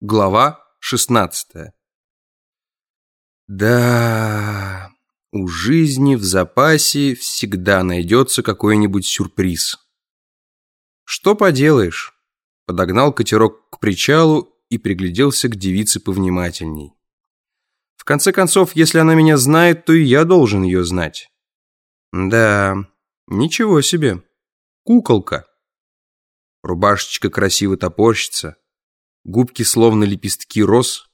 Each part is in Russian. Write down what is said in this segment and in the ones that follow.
Глава 16 Да, у жизни в запасе всегда найдется какой-нибудь сюрприз. Что поделаешь? Подогнал катерок к причалу и пригляделся к девице повнимательней. В конце концов, если она меня знает, то и я должен ее знать. Да, ничего себе. Куколка. Рубашечка красиво топорщится губки словно лепестки роз.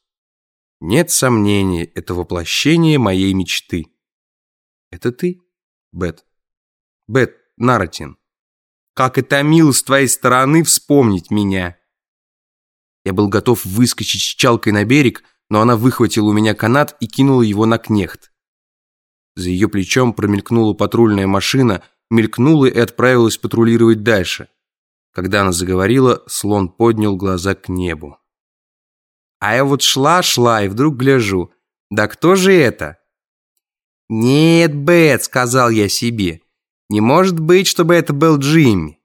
Нет сомнений, это воплощение моей мечты. Это ты, Бет? Бет Наратин. Как это мило с твоей стороны вспомнить меня. Я был готов выскочить с чалкой на берег, но она выхватила у меня канат и кинула его на кнехт. За ее плечом промелькнула патрульная машина, мелькнула и отправилась патрулировать дальше. Когда она заговорила, слон поднял глаза к небу. А я вот шла-шла и вдруг гляжу. Да кто же это? «Нет, Бет», — сказал я себе. «Не может быть, чтобы это был Джимми.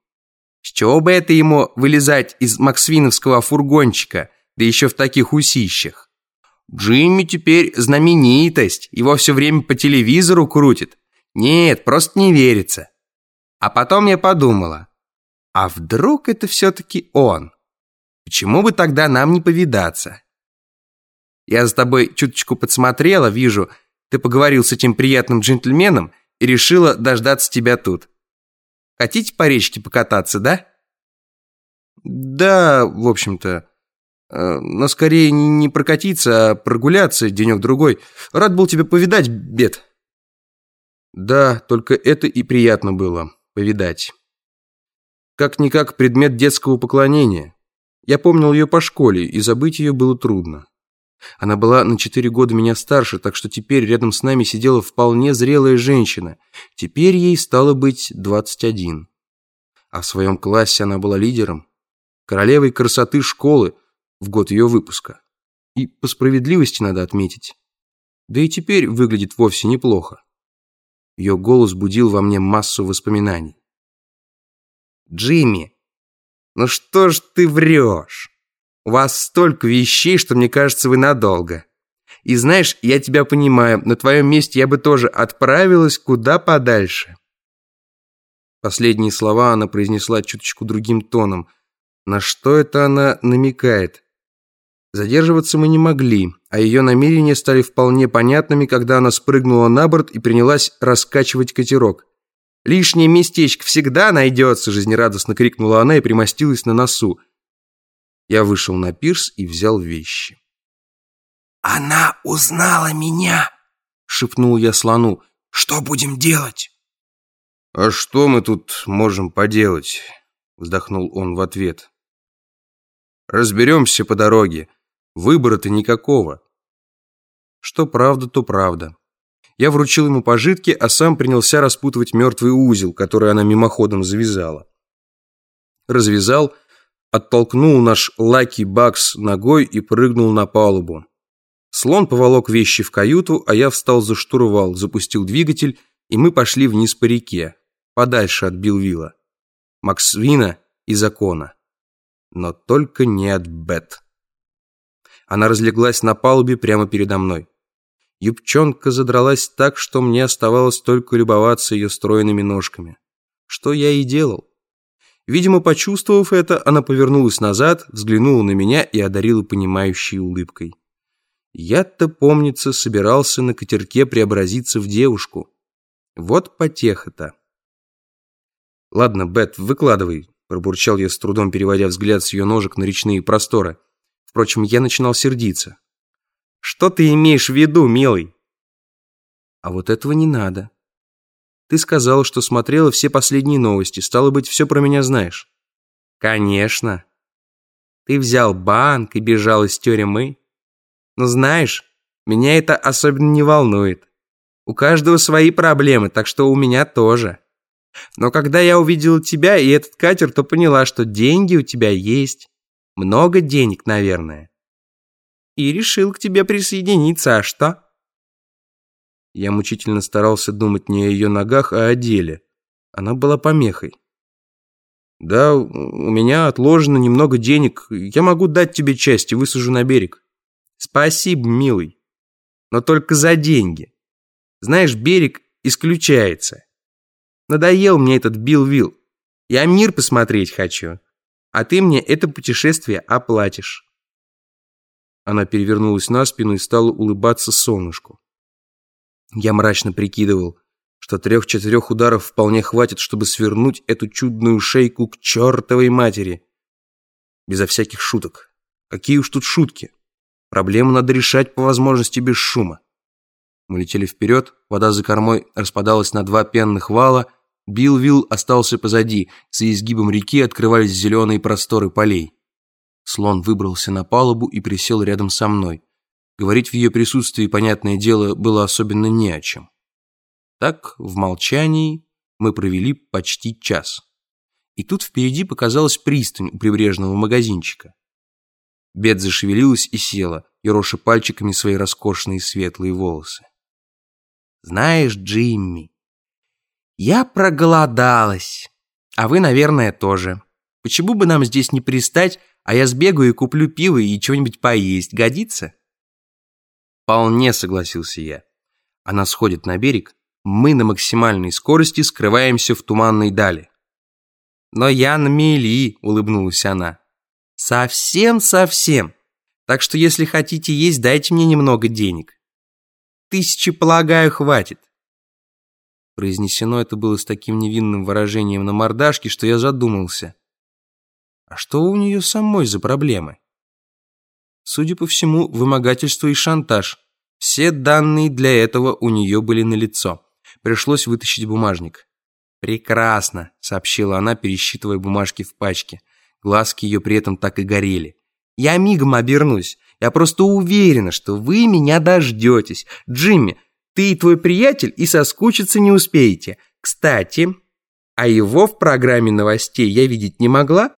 С чего бы это ему вылезать из максвиновского фургончика, да еще в таких усищах? Джимми теперь знаменитость, его все время по телевизору крутит. Нет, просто не верится». А потом я подумала, а вдруг это все-таки он? Почему бы тогда нам не повидаться? Я за тобой чуточку подсмотрела, вижу, ты поговорил с этим приятным джентльменом и решила дождаться тебя тут. Хотите по речке покататься, да? Да, в общем-то. Э, но скорее не прокатиться, а прогуляться денек-другой. Рад был тебя повидать, Бет. Да, только это и приятно было, повидать. Как-никак предмет детского поклонения. Я помнил ее по школе, и забыть ее было трудно. Она была на четыре года меня старше, так что теперь рядом с нами сидела вполне зрелая женщина. Теперь ей стало быть 21. А в своем классе она была лидером, королевой красоты школы в год ее выпуска. И по справедливости надо отметить. Да и теперь выглядит вовсе неплохо. Ее голос будил во мне массу воспоминаний. Джимми, ну что ж ты врешь? У вас столько вещей, что мне кажется, вы надолго. И знаешь, я тебя понимаю, на твоем месте я бы тоже отправилась куда подальше. Последние слова она произнесла чуточку другим тоном. На что это она намекает? Задерживаться мы не могли, а ее намерения стали вполне понятными, когда она спрыгнула на борт и принялась раскачивать катерок. «Лишнее местечко всегда найдется!» жизнерадостно крикнула она и примостилась на носу. Я вышел на пирс и взял вещи. «Она узнала меня!» шепнул я слону. «Что будем делать?» «А что мы тут можем поделать?» вздохнул он в ответ. «Разберемся по дороге. Выбора-то никакого». Что правда, то правда. Я вручил ему пожитки, а сам принялся распутывать мертвый узел, который она мимоходом завязала. Развязал, оттолкнул наш Лаки Бакс ногой и прыгнул на палубу. Слон поволок вещи в каюту, а я встал за штурвал, запустил двигатель, и мы пошли вниз по реке, подальше от Билвилла, Максвина и Закона. Но только не от Бет. Она разлеглась на палубе прямо передо мной. Юбчонка задралась так, что мне оставалось только любоваться ее стройными ножками. Что я и делал. Видимо, почувствовав это, она повернулась назад, взглянула на меня и одарила понимающей улыбкой. Я-то, помнится, собирался на катерке преобразиться в девушку. Вот потеха-то. «Ладно, Бет, выкладывай», – пробурчал я с трудом, переводя взгляд с ее ножек на речные просторы. Впрочем, я начинал сердиться. Что ты имеешь в виду, милый? А вот этого не надо. Ты сказал, что смотрела все последние новости. Стало быть, все про меня знаешь. Конечно. Ты взял банк и бежал из тюрьмы. Но знаешь, меня это особенно не волнует. У каждого свои проблемы, так что у меня тоже. Но когда я увидела тебя и этот катер, то поняла, что деньги у тебя есть. Много денег, наверное и решил к тебе присоединиться, а что?» Я мучительно старался думать не о ее ногах, а о деле. Она была помехой. Да, у меня отложено немного денег. Я могу дать тебе часть и высажу на берег. Спасибо, милый. Но только за деньги. Знаешь, берег исключается. Надоел мне этот Билл-Вилл. Я мир посмотреть хочу. А ты мне это путешествие оплатишь. Она перевернулась на спину и стала улыбаться солнышку. Я мрачно прикидывал, что трех-четырех ударов вполне хватит, чтобы свернуть эту чудную шейку к чертовой матери. Безо всяких шуток. Какие уж тут шутки. Проблему надо решать по возможности без шума. Мы летели вперед, вода за кормой распадалась на два пенных вала, Билвилл остался позади, за изгибом реки открывались зеленые просторы полей. Слон выбрался на палубу и присел рядом со мной. Говорить в ее присутствии, понятное дело, было особенно не о чем. Так, в молчании, мы провели почти час. И тут впереди показалась пристань у прибрежного магазинчика. Бет зашевелилась и села, ероша пальчиками свои роскошные светлые волосы. «Знаешь, Джимми, я проголодалась, а вы, наверное, тоже. Почему бы нам здесь не пристать, а я сбегаю и куплю пиво и что-нибудь поесть, годится?» «Вполне», — согласился я. Она сходит на берег, мы на максимальной скорости скрываемся в туманной дали. «Но я на мели», — улыбнулась она. «Совсем-совсем. Так что если хотите есть, дайте мне немного денег. Тысячи, полагаю, хватит». Произнесено это было с таким невинным выражением на мордашке, что я задумался. А что у нее самой за проблемы? Судя по всему, вымогательство и шантаж. Все данные для этого у нее были налицо. Пришлось вытащить бумажник. «Прекрасно», — сообщила она, пересчитывая бумажки в пачке. Глазки ее при этом так и горели. «Я мигом обернусь. Я просто уверена, что вы меня дождетесь. Джимми, ты и твой приятель и соскучиться не успеете. Кстати, а его в программе новостей я видеть не могла?»